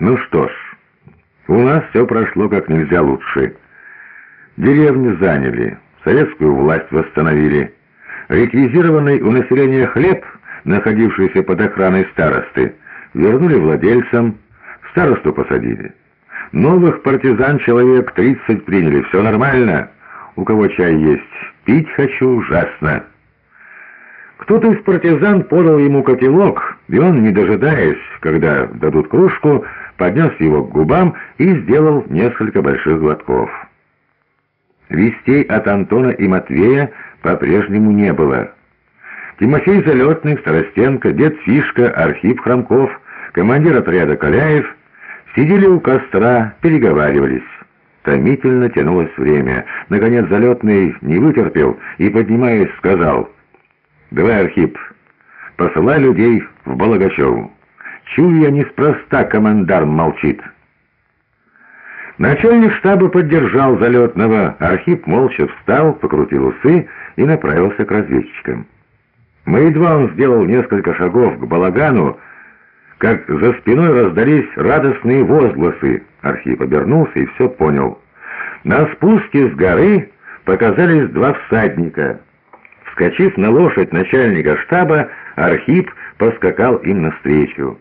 Ну что ж, у нас все прошло как нельзя лучше. Деревню заняли, советскую власть восстановили. Реквизированный у населения хлеб, находившийся под охраной старосты, вернули владельцам, старосту посадили. Новых партизан человек 30 приняли, все нормально. У кого чай есть, пить хочу ужасно. Кто-то из партизан подал ему котелок, и он, не дожидаясь, когда дадут кружку, поднес его к губам и сделал несколько больших глотков. Вестей от Антона и Матвея по-прежнему не было. Тимофей Залетный, Старостенко, дед Фишка, Архип Хромков, командир отряда Каляев сидели у костра, переговаривались. Томительно тянулось время. Наконец Залетный не вытерпел и, поднимаясь, сказал «Давай, Архип, посылай людей в Балагачеву». Чую я неспроста, командарм молчит. Начальник штаба поддержал залетного. Архип молча встал, покрутил усы и направился к разведчикам. Но едва он сделал несколько шагов к балагану, как за спиной раздались радостные возгласы. Архип обернулся и все понял. На спуске с горы показались два всадника. Вскочив на лошадь начальника штаба, Архип поскакал им навстречу.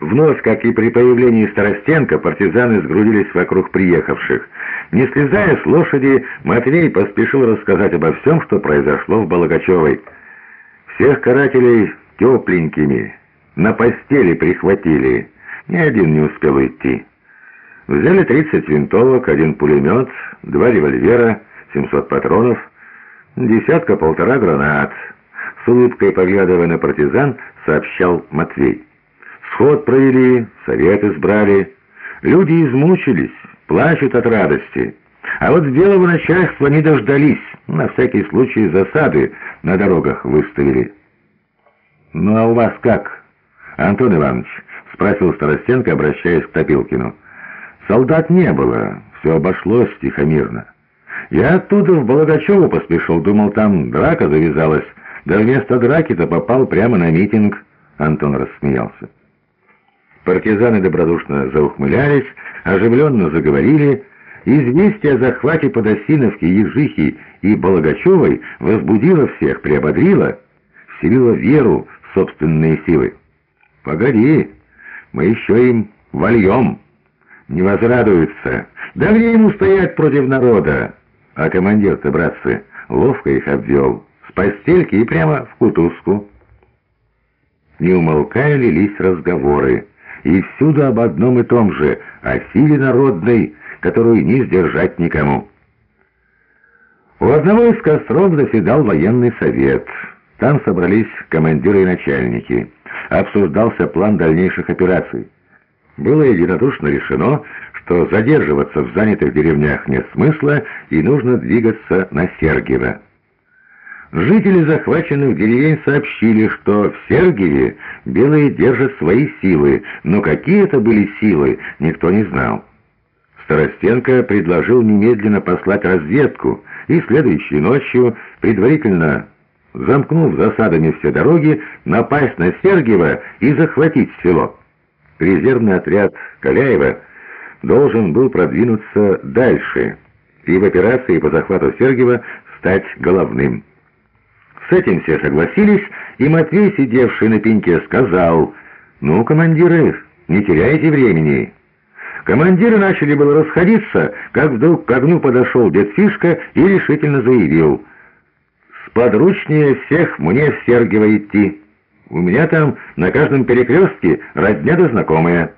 Вновь, как и при появлении Старостенко, партизаны сгрудились вокруг приехавших. Не слезая с лошади, Матвей поспешил рассказать обо всем, что произошло в Балагачевой. Всех карателей тепленькими, на постели прихватили, ни один не успел идти. Взяли 30 винтовок, один пулемет, два револьвера, 700 патронов, десятка-полтора гранат. С улыбкой, поглядывая на партизан, сообщал Матвей. Сход провели, совет избрали. Люди измучились, плачут от радости. А вот белого начальства не дождались. На всякий случай засады на дорогах выставили. «Ну а у вас как, Антон Иванович?» — спросил Старостенко, обращаясь к Топилкину. «Солдат не было, все обошлось тихо-мирно. Я оттуда в Балагачеву поспешил, думал, там драка завязалась. Да вместо драки-то попал прямо на митинг». Антон рассмеялся. Партизаны добродушно заухмылялись, оживленно заговорили. Известие о захвате Подосиновки, Ежихи и Балагачевой возбудило всех, приободрило, вселило веру в собственные силы. «Погоди, мы еще им вольем!» «Не возрадуются! Да где ему стоять против народа?» А командир-то, братцы, ловко их обвел, с постельки и прямо в кутузку. Не умолкая лились разговоры и всюду об одном и том же, о силе народной, которую не сдержать никому. У одного из костров заседал военный совет. Там собрались командиры и начальники. Обсуждался план дальнейших операций. Было единодушно решено, что задерживаться в занятых деревнях нет смысла и нужно двигаться на Сергиево. Жители захваченных деревень сообщили, что в Сергиеве белые держат свои силы, но какие это были силы, никто не знал. Старостенко предложил немедленно послать разведку и следующей ночью, предварительно замкнув засадами все дороги, напасть на Сергиево и захватить село. Резервный отряд Каляева должен был продвинуться дальше и в операции по захвату Сергиева стать головным. С этим все согласились, и Матвей, сидевший на пеньке, сказал, «Ну, командиры, не теряйте времени». Командиры начали было расходиться, как вдруг к огню подошел дед Фишка и решительно заявил, «Сподручнее всех мне в Сергиево идти. У меня там на каждом перекрестке родня да знакомая».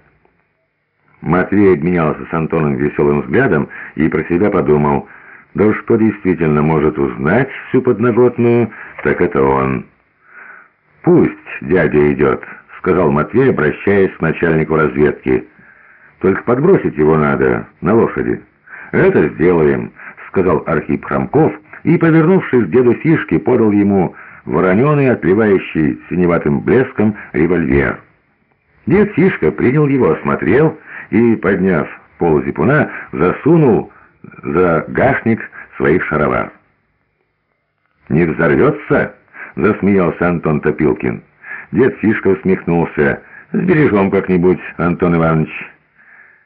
Матвей обменялся с Антоном веселым взглядом и про себя подумал, «Да что действительно может узнать всю подноготную, так это он». «Пусть дядя идет», — сказал Матвей, обращаясь к начальнику разведки. «Только подбросить его надо на лошади». «Это сделаем», — сказал Архип Хромков, и, повернувшись к деду Фишке, подал ему вороненый, отливающий синеватым блеском револьвер. Дед Фишка принял его, осмотрел и, подняв пол зипуна, засунул за гашник своих шаровар. «Не взорвется?» — засмеялся Антон Топилкин. Дед Фишка усмехнулся. «Сбережем как-нибудь, Антон Иванович».